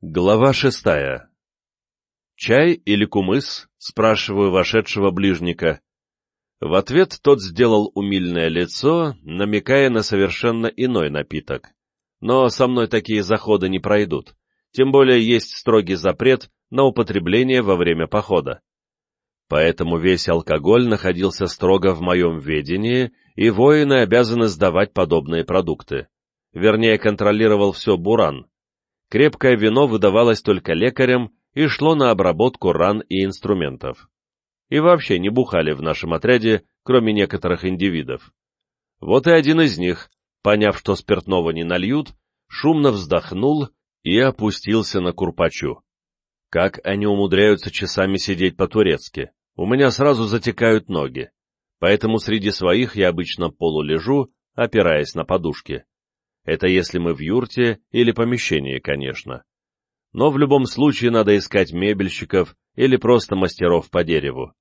Глава шестая. «Чай или кумыс?» — спрашиваю вошедшего ближника. В ответ тот сделал умильное лицо, намекая на совершенно иной напиток. Но со мной такие заходы не пройдут, тем более есть строгий запрет на употребление во время похода. Поэтому весь алкоголь находился строго в моем ведении, и воины обязаны сдавать подобные продукты. Вернее, контролировал все Буран, Крепкое вино выдавалось только лекарям и шло на обработку ран и инструментов. И вообще не бухали в нашем отряде, кроме некоторых индивидов. Вот и один из них, поняв, что спиртного не нальют, шумно вздохнул и опустился на курпачу. Как они умудряются часами сидеть по-турецки? У меня сразу затекают ноги, поэтому среди своих я обычно полулежу, опираясь на подушки. Это если мы в юрте или помещении, конечно. Но в любом случае надо искать мебельщиков или просто мастеров по дереву.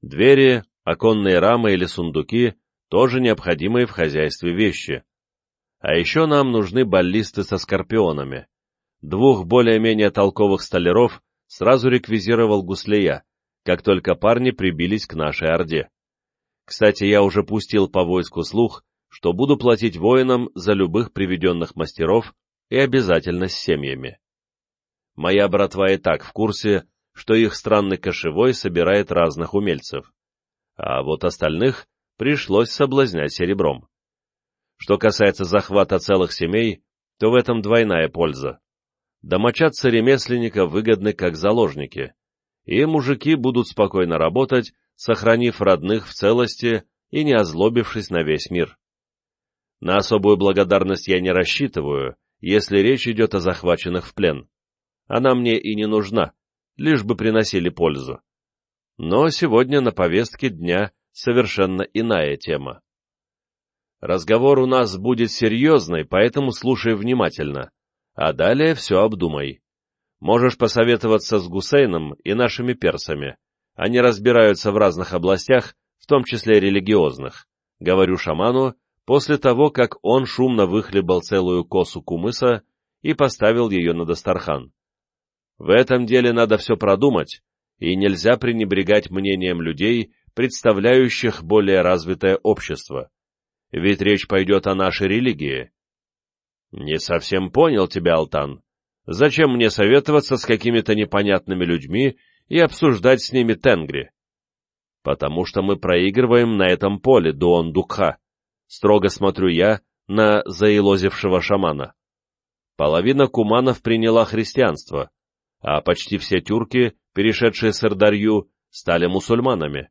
Двери, оконные рамы или сундуки – тоже необходимые в хозяйстве вещи. А еще нам нужны баллисты со скорпионами. Двух более-менее толковых столяров сразу реквизировал Гуслея, как только парни прибились к нашей орде. Кстати, я уже пустил по войску слух, что буду платить воинам за любых приведенных мастеров и обязательно с семьями. Моя братва и так в курсе, что их странный кошевой собирает разных умельцев, а вот остальных пришлось соблазнять серебром. Что касается захвата целых семей, то в этом двойная польза. Домочадцы ремесленника выгодны как заложники, и мужики будут спокойно работать, сохранив родных в целости и не озлобившись на весь мир. На особую благодарность я не рассчитываю, если речь идет о захваченных в плен. Она мне и не нужна, лишь бы приносили пользу. Но сегодня на повестке дня совершенно иная тема. Разговор у нас будет серьезный, поэтому слушай внимательно, а далее все обдумай. Можешь посоветоваться с Гусейном и нашими персами. Они разбираются в разных областях, в том числе религиозных. Говорю шаману, после того, как он шумно выхлебал целую косу кумыса и поставил ее на Дастархан. В этом деле надо все продумать, и нельзя пренебрегать мнением людей, представляющих более развитое общество. Ведь речь пойдет о нашей религии. Не совсем понял тебя, Алтан. Зачем мне советоваться с какими-то непонятными людьми и обсуждать с ними тенгри? Потому что мы проигрываем на этом поле, Дуон Дукха. Строго смотрю я на заилозившего шамана. Половина куманов приняла христианство, а почти все тюрки, перешедшие с Ирдарью, стали мусульманами.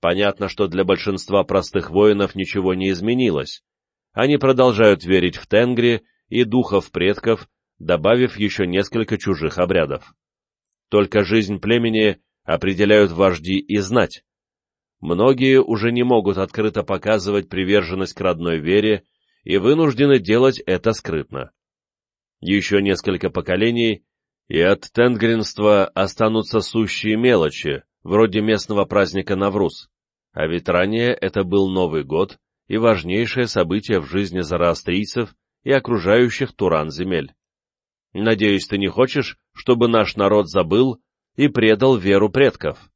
Понятно, что для большинства простых воинов ничего не изменилось. Они продолжают верить в Тенгри и духов предков, добавив еще несколько чужих обрядов. Только жизнь племени определяют вожди и знать. Многие уже не могут открыто показывать приверженность к родной вере и вынуждены делать это скрытно. Еще несколько поколений, и от тенгринства останутся сущие мелочи, вроде местного праздника Навруз, а ведь ранее это был Новый год и важнейшее событие в жизни зороастрийцев и окружающих Туран земель. Надеюсь, ты не хочешь, чтобы наш народ забыл и предал веру предков?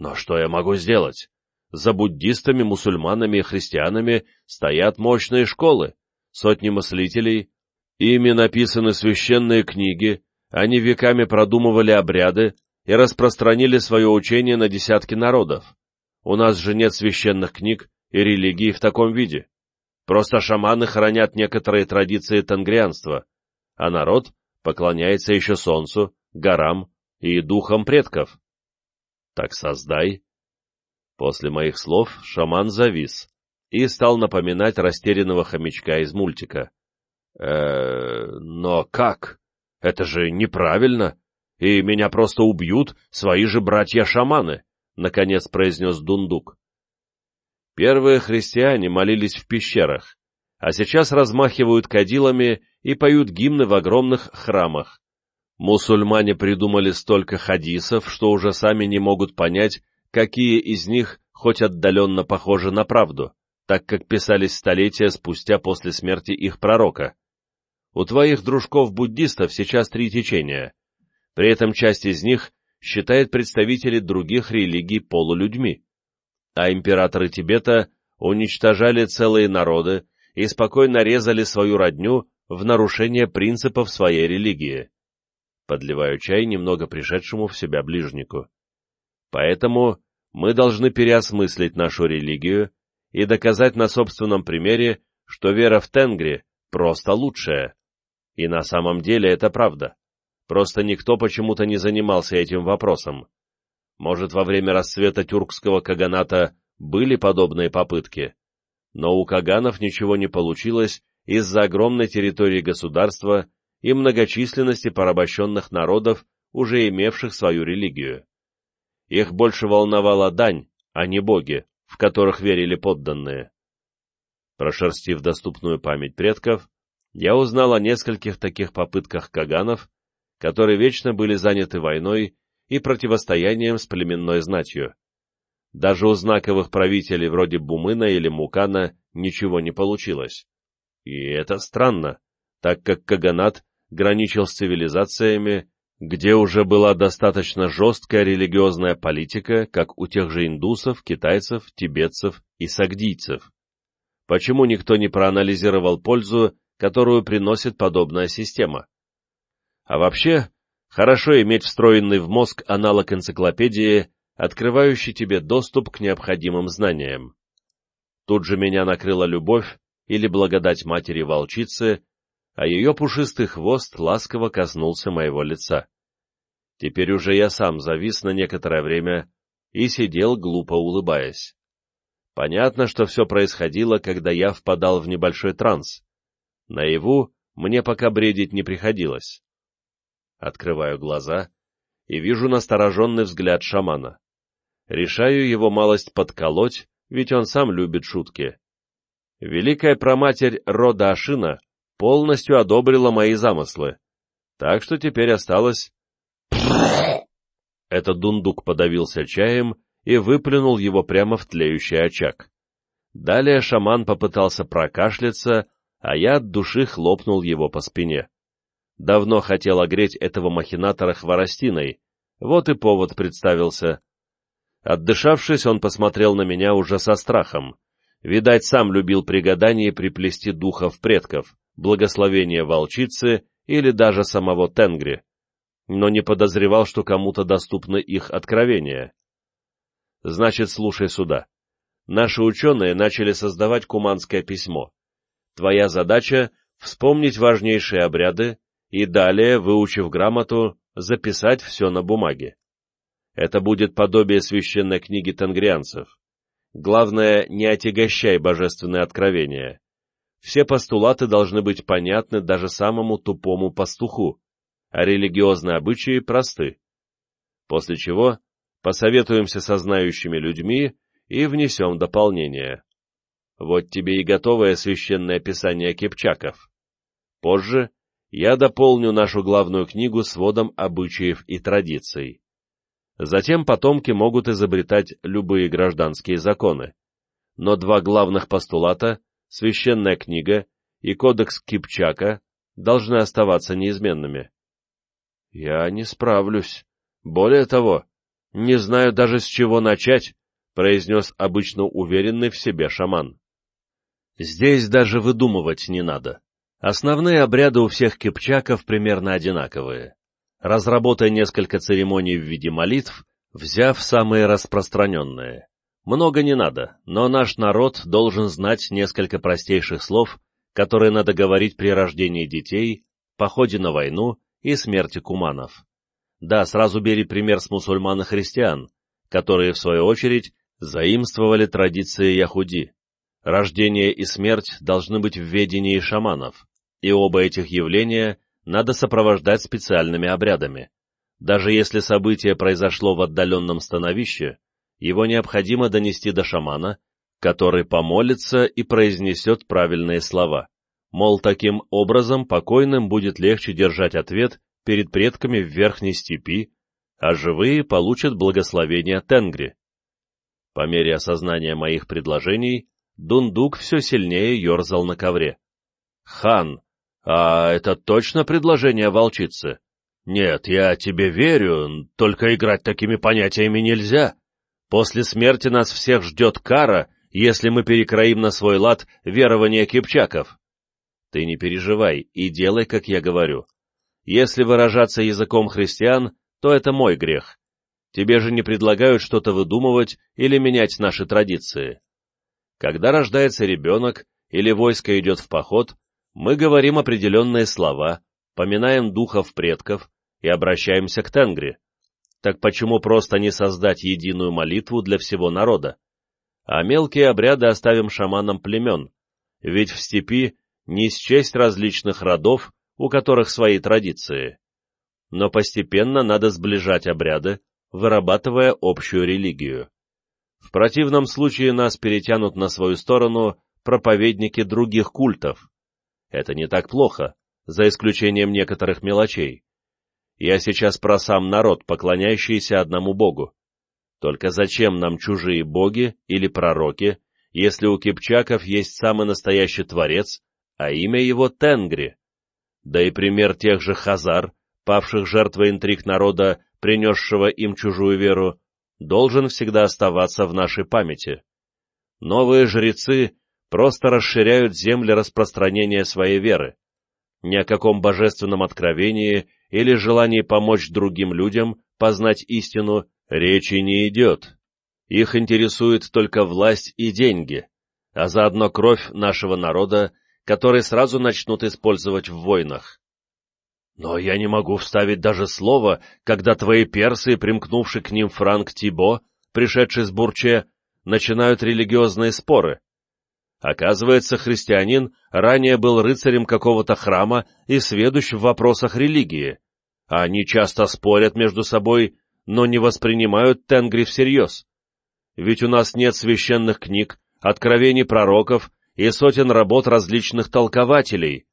Но что я могу сделать? За буддистами, мусульманами и христианами стоят мощные школы, сотни мыслителей, ими написаны священные книги, они веками продумывали обряды и распространили свое учение на десятки народов. У нас же нет священных книг и религии в таком виде. Просто шаманы хранят некоторые традиции тангрианства, а народ поклоняется еще солнцу, горам и духам предков. Так создай. После моих слов шаман завис и стал напоминать растерянного хомячка из мультика. э но как? Это же неправильно, и меня просто убьют свои же братья-шаманы, — наконец произнес Дундук. Первые христиане молились в пещерах, а сейчас размахивают кадилами и поют гимны в огромных храмах. Мусульмане придумали столько хадисов, что уже сами не могут понять, какие из них хоть отдаленно похожи на правду, так как писались столетия спустя после смерти их пророка. У твоих дружков-буддистов сейчас три течения. При этом часть из них считает представителей других религий полулюдьми. А императоры Тибета уничтожали целые народы и спокойно резали свою родню в нарушение принципов своей религии. Подливаю чай немного пришедшему в себя ближнику. Поэтому мы должны переосмыслить нашу религию и доказать на собственном примере, что вера в Тенгри просто лучшая. И на самом деле это правда. Просто никто почему-то не занимался этим вопросом. Может, во время расцвета тюркского каганата были подобные попытки, но у каганов ничего не получилось из-за огромной территории государства и многочисленности порабощенных народов, уже имевших свою религию. Их больше волновала дань, а не боги, в которых верили подданные. Прошерстив доступную память предков, я узнал о нескольких таких попытках каганов, которые вечно были заняты войной и противостоянием с племенной знатью. Даже у знаковых правителей вроде Бумына или Мукана ничего не получилось. И это странно, так как Каганат граничил с цивилизациями, где уже была достаточно жесткая религиозная политика, как у тех же индусов, китайцев, тибетцев и сагдийцев. Почему никто не проанализировал пользу, которую приносит подобная система? А вообще, хорошо иметь встроенный в мозг аналог энциклопедии, открывающий тебе доступ к необходимым знаниям. Тут же меня накрыла любовь или благодать матери-волчицы, а ее пушистый хвост ласково коснулся моего лица. Теперь уже я сам завис на некоторое время и сидел, глупо улыбаясь. Понятно, что все происходило, когда я впадал в небольшой транс. Наяву мне пока бредить не приходилось. Открываю глаза и вижу настороженный взгляд шамана. Решаю его малость подколоть, ведь он сам любит шутки. Великая проматерь рода Ашина полностью одобрила мои замыслы, так что теперь осталось... Этот дундук подавился чаем и выплюнул его прямо в тлеющий очаг. Далее шаман попытался прокашляться, а я от души хлопнул его по спине. Давно хотел огреть этого махинатора хворостиной, вот и повод представился. Отдышавшись, он посмотрел на меня уже со страхом. Видать, сам любил при гадании приплести духов предков благословение волчицы или даже самого Тенгри, но не подозревал, что кому-то доступны их откровения. Значит, слушай сюда. Наши ученые начали создавать куманское письмо. Твоя задача — вспомнить важнейшие обряды и далее, выучив грамоту, записать все на бумаге. Это будет подобие священной книги тенгрианцев. Главное, не отягощай божественное откровение. Все постулаты должны быть понятны даже самому тупому пастуху, а религиозные обычаи просты. После чего посоветуемся со знающими людьми и внесем дополнение. Вот тебе и готовое священное писание кипчаков. Позже я дополню нашу главную книгу сводом обычаев и традиций. Затем потомки могут изобретать любые гражданские законы. Но два главных постулата священная книга и кодекс Кипчака должны оставаться неизменными. Я не справлюсь. Более того, не знаю даже с чего начать, произнес обычно уверенный в себе шаман. Здесь даже выдумывать не надо. Основные обряды у всех кипчаков примерно одинаковые. Разработай несколько церемоний в виде молитв, взяв самые распространенные. Много не надо, но наш народ должен знать несколько простейших слов, которые надо говорить при рождении детей, походе на войну и смерти куманов. Да, сразу бери пример с мусульман и христиан, которые, в свою очередь, заимствовали традиции яхуди. Рождение и смерть должны быть в ведении шаманов, и оба этих явления надо сопровождать специальными обрядами. Даже если событие произошло в отдаленном становище, его необходимо донести до шамана, который помолится и произнесет правильные слова. Мол, таким образом покойным будет легче держать ответ перед предками в верхней степи, а живые получат благословение Тенгри. По мере осознания моих предложений, Дундук все сильнее ерзал на ковре. «Хан, А это точно предложение волчицы? Нет, я тебе верю, только играть такими понятиями нельзя. После смерти нас всех ждет кара, если мы перекроим на свой лад верование кипчаков. Ты не переживай и делай, как я говорю. Если выражаться языком христиан, то это мой грех. Тебе же не предлагают что-то выдумывать или менять наши традиции. Когда рождается ребенок или войско идет в поход, мы говорим определенные слова, поминаем духов предков и обращаемся к Тенгри. Так почему просто не создать единую молитву для всего народа? А мелкие обряды оставим шаманам племен, ведь в степи не счесть различных родов, у которых свои традиции. Но постепенно надо сближать обряды, вырабатывая общую религию. В противном случае нас перетянут на свою сторону проповедники других культов. Это не так плохо, за исключением некоторых мелочей. Я сейчас про сам народ, поклоняющийся одному богу. Только зачем нам чужие боги или пророки, если у кипчаков есть самый настоящий творец, а имя его Тенгри? Да и пример тех же хазар, павших жертвой интриг народа, принесшего им чужую веру, должен всегда оставаться в нашей памяти. Новые жрецы просто расширяют земли распространения своей веры. Ни о каком божественном откровении или желании помочь другим людям познать истину речи не идет. Их интересует только власть и деньги, а заодно кровь нашего народа, который сразу начнут использовать в войнах. Но я не могу вставить даже слово, когда твои персы, примкнувший к ним Франк Тибо, пришедший с Бурче, начинают религиозные споры. Оказывается, христианин ранее был рыцарем какого-то храма и сведущ в вопросах религии. Они часто спорят между собой, но не воспринимают Тенгри всерьез. Ведь у нас нет священных книг, откровений пророков и сотен работ различных толкователей,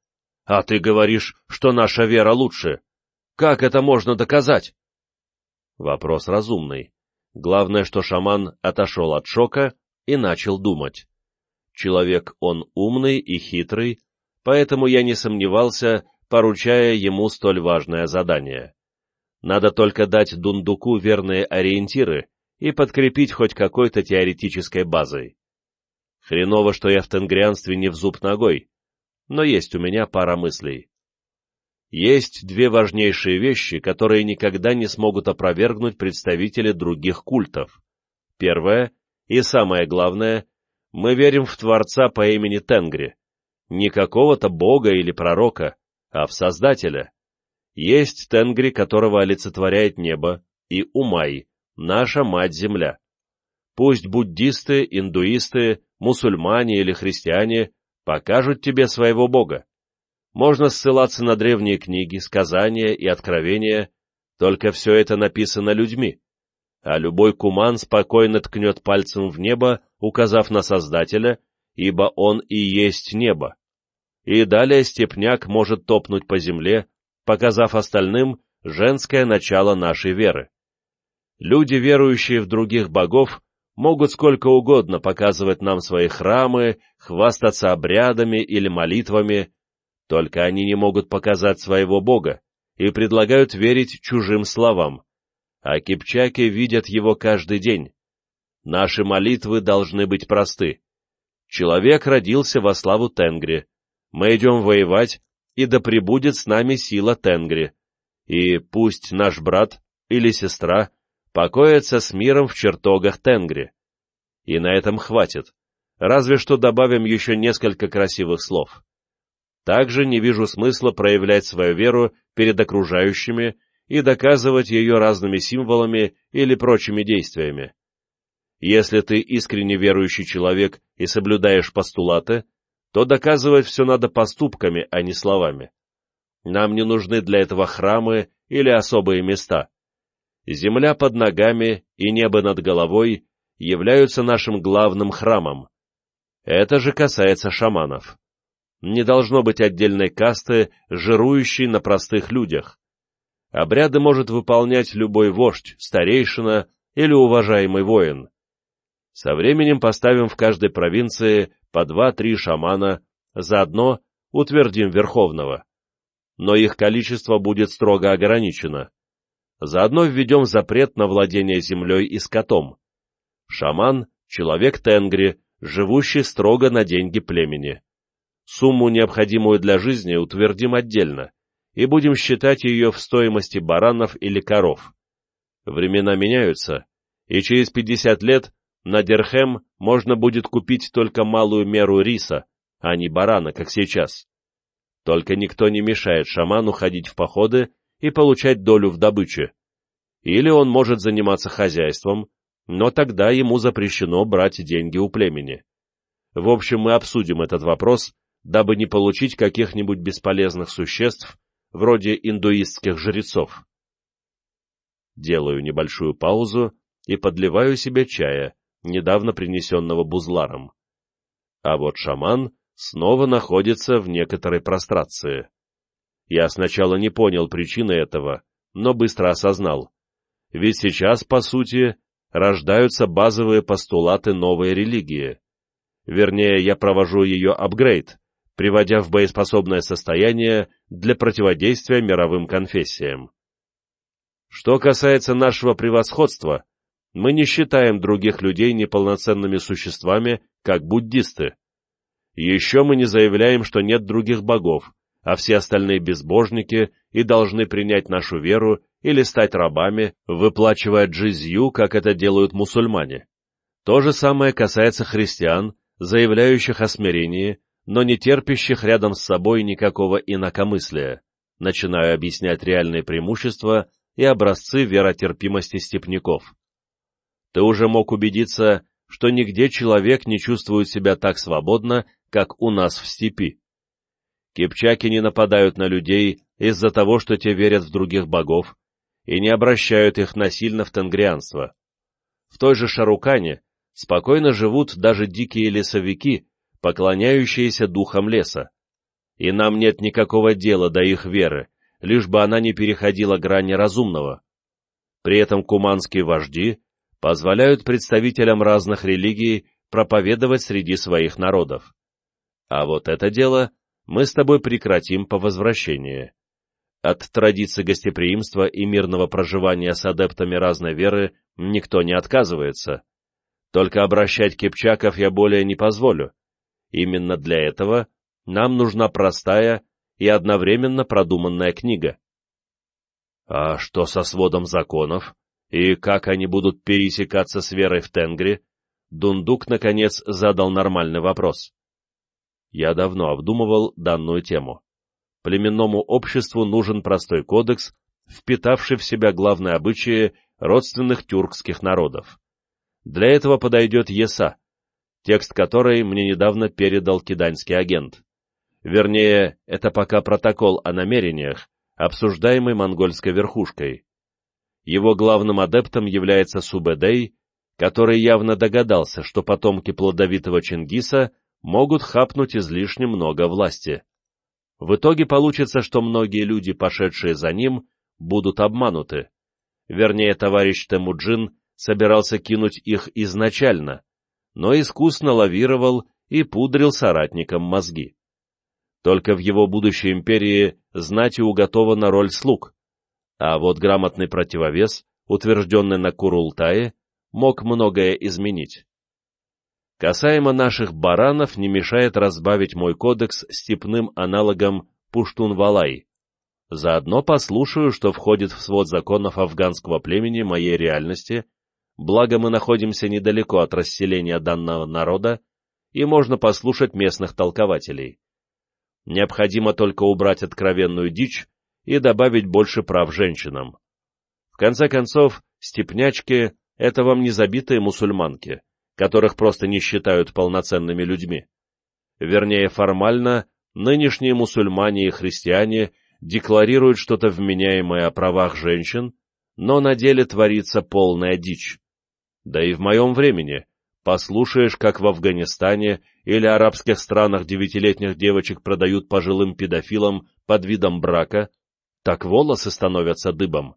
а ты говоришь, что наша вера лучше. Как это можно доказать? Вопрос разумный. Главное, что шаман отошел от шока и начал думать. Человек он умный и хитрый, поэтому я не сомневался, поручая ему столь важное задание. Надо только дать Дундуку верные ориентиры и подкрепить хоть какой-то теоретической базой. Хреново, что я в тенгрианстве не в зуб ногой, но есть у меня пара мыслей. Есть две важнейшие вещи, которые никогда не смогут опровергнуть представители других культов. Первое, и самое главное, мы верим в Творца по имени Тенгри, не какого-то бога или пророка, а в Создателя. Есть Тенгри, которого олицетворяет небо, и Умай, наша Мать-Земля. Пусть буддисты, индуисты, мусульмане или христиане покажут тебе своего Бога. Можно ссылаться на древние книги, сказания и откровения, только все это написано людьми, а любой куман спокойно ткнет пальцем в небо, указав на Создателя, ибо он и есть небо. И далее степняк может топнуть по земле, показав остальным женское начало нашей веры. Люди, верующие в других богов, могут сколько угодно показывать нам свои храмы, хвастаться обрядами или молитвами, только они не могут показать своего Бога и предлагают верить чужим словам, а кипчаки видят его каждый день. Наши молитвы должны быть просты. Человек родился во славу Тенгри. Мы идем воевать, и да пребудет с нами сила Тенгри. И пусть наш брат или сестра покоятся с миром в чертогах Тенгри. И на этом хватит, разве что добавим еще несколько красивых слов. Также не вижу смысла проявлять свою веру перед окружающими и доказывать ее разными символами или прочими действиями. Если ты искренне верующий человек и соблюдаешь постулаты, то доказывать все надо поступками, а не словами. Нам не нужны для этого храмы или особые места. Земля под ногами и небо над головой являются нашим главным храмом. Это же касается шаманов. Не должно быть отдельной касты, жирующей на простых людях. Обряды может выполнять любой вождь, старейшина или уважаемый воин. Со временем поставим в каждой провинции по два-три шамана, заодно утвердим Верховного. Но их количество будет строго ограничено. Заодно введем запрет на владение землей и скотом. Шаман — человек Тенгри, живущий строго на деньги племени. Сумму, необходимую для жизни, утвердим отдельно, и будем считать ее в стоимости баранов или коров. Времена меняются, и через 50 лет на Дерхем можно будет купить только малую меру риса, а не барана, как сейчас. Только никто не мешает шаману ходить в походы и получать долю в добыче. Или он может заниматься хозяйством, но тогда ему запрещено брать деньги у племени. В общем, мы обсудим этот вопрос, дабы не получить каких-нибудь бесполезных существ, вроде индуистских жрецов. Делаю небольшую паузу и подливаю себе чая, недавно принесенного бузларом. А вот шаман снова находится в некоторой прострации. Я сначала не понял причины этого, но быстро осознал. Ведь сейчас, по сути, рождаются базовые постулаты новой религии. Вернее, я провожу ее апгрейд, приводя в боеспособное состояние для противодействия мировым конфессиям. Что касается нашего превосходства, мы не считаем других людей неполноценными существами, как буддисты. Еще мы не заявляем, что нет других богов, а все остальные безбожники и должны принять нашу веру или стать рабами, выплачивая джизью, как это делают мусульмане. То же самое касается христиан, заявляющих о смирении, но не терпящих рядом с собой никакого инакомыслия. Начинаю объяснять реальные преимущества и образцы веротерпимости степняков. Ты уже мог убедиться, что нигде человек не чувствует себя так свободно, как у нас в степи. Кипчаки не нападают на людей из-за того, что те верят в других богов, и не обращают их насильно в тенгрианство. В той же Шарукане спокойно живут даже дикие лесовики, поклоняющиеся духам леса. И нам нет никакого дела до их веры, лишь бы она не переходила грани разумного. При этом куманские вожди позволяют представителям разных религий проповедовать среди своих народов. А вот это дело мы с тобой прекратим по возвращении. От традиции гостеприимства и мирного проживания с адептами разной веры никто не отказывается. Только обращать кипчаков я более не позволю. Именно для этого нам нужна простая и одновременно продуманная книга. А что со сводом законов? И как они будут пересекаться с верой в Тенгри? Дундук, наконец, задал нормальный вопрос. Я давно обдумывал данную тему. Племенному обществу нужен простой кодекс, впитавший в себя главные обычаи родственных тюркских народов. Для этого подойдет ЕСА, текст которой мне недавно передал киданьский агент. Вернее, это пока протокол о намерениях, обсуждаемый монгольской верхушкой. Его главным адептом является Субэдэй, который явно догадался, что потомки плодовитого Чингиса могут хапнуть излишне много власти. В итоге получится, что многие люди, пошедшие за ним, будут обмануты. Вернее, товарищ Темуджин собирался кинуть их изначально, но искусно лавировал и пудрил соратникам мозги. Только в его будущей империи знати уготована роль слуг, а вот грамотный противовес, утвержденный на Курултае, мог многое изменить. Касаемо наших баранов, не мешает разбавить мой кодекс степным аналогом Пуштун-Валай. Заодно послушаю, что входит в свод законов афганского племени моей реальности, благо мы находимся недалеко от расселения данного народа, и можно послушать местных толкователей. Необходимо только убрать откровенную дичь и добавить больше прав женщинам. В конце концов, степнячки — это вам не забитые мусульманки, которых просто не считают полноценными людьми. Вернее, формально, нынешние мусульмане и христиане декларируют что-то вменяемое о правах женщин, но на деле творится полная дичь. Да и в моем времени послушаешь, как в Афганистане или арабских странах девятилетних девочек продают пожилым педофилам под видом брака, так волосы становятся дыбом.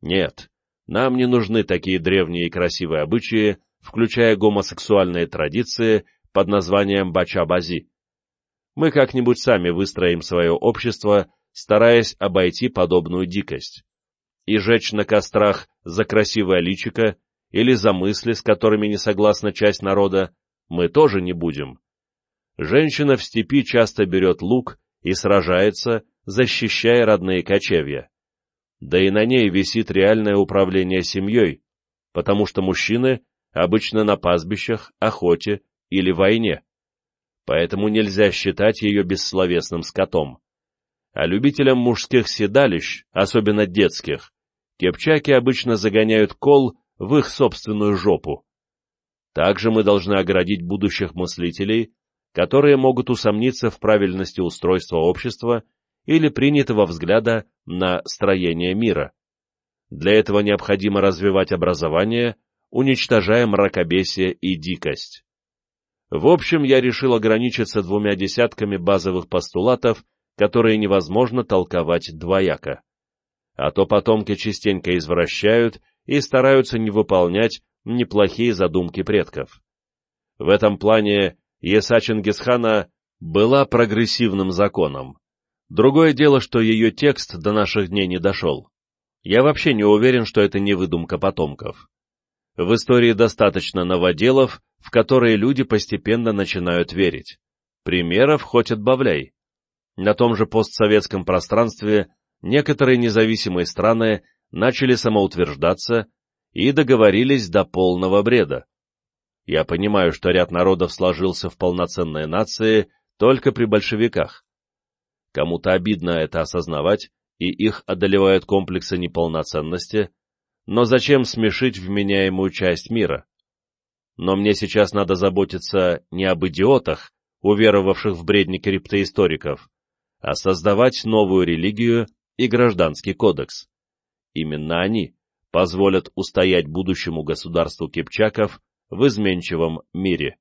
Нет, нам не нужны такие древние и красивые обычаи, включая гомосексуальные традиции под названием бача-бази. мы как-нибудь сами выстроим свое общество, стараясь обойти подобную дикость. И жечь на кострах за красивое личико или за мысли, с которыми не согласна часть народа, мы тоже не будем. Женщина в степи часто берет лук и сражается, защищая родные кочевья. Да и на ней висит реальное управление семьей, потому что мужчины обычно на пастбищах, охоте или войне. Поэтому нельзя считать ее бессловесным скотом. А любителям мужских седалищ, особенно детских, кепчаки обычно загоняют кол в их собственную жопу. Также мы должны оградить будущих мыслителей, которые могут усомниться в правильности устройства общества или принятого взгляда на строение мира. Для этого необходимо развивать образование, уничтожая мракобесие и дикость. В общем, я решил ограничиться двумя десятками базовых постулатов, которые невозможно толковать двояко. А то потомки частенько извращают и стараются не выполнять неплохие задумки предков. В этом плане Еса Чингисхана была прогрессивным законом. Другое дело, что ее текст до наших дней не дошел. Я вообще не уверен, что это не выдумка потомков. В истории достаточно новоделов, в которые люди постепенно начинают верить. Примеров хоть отбавляй. На том же постсоветском пространстве некоторые независимые страны начали самоутверждаться и договорились до полного бреда. Я понимаю, что ряд народов сложился в полноценные нации только при большевиках. Кому-то обидно это осознавать, и их одолевают комплексы неполноценности, но зачем смешить вменяемую часть мира? Но мне сейчас надо заботиться не об идиотах, уверовавших в бредни криптоисториков, а создавать новую религию и гражданский кодекс. Именно они позволят устоять будущему государству кипчаков в изменчивом мире.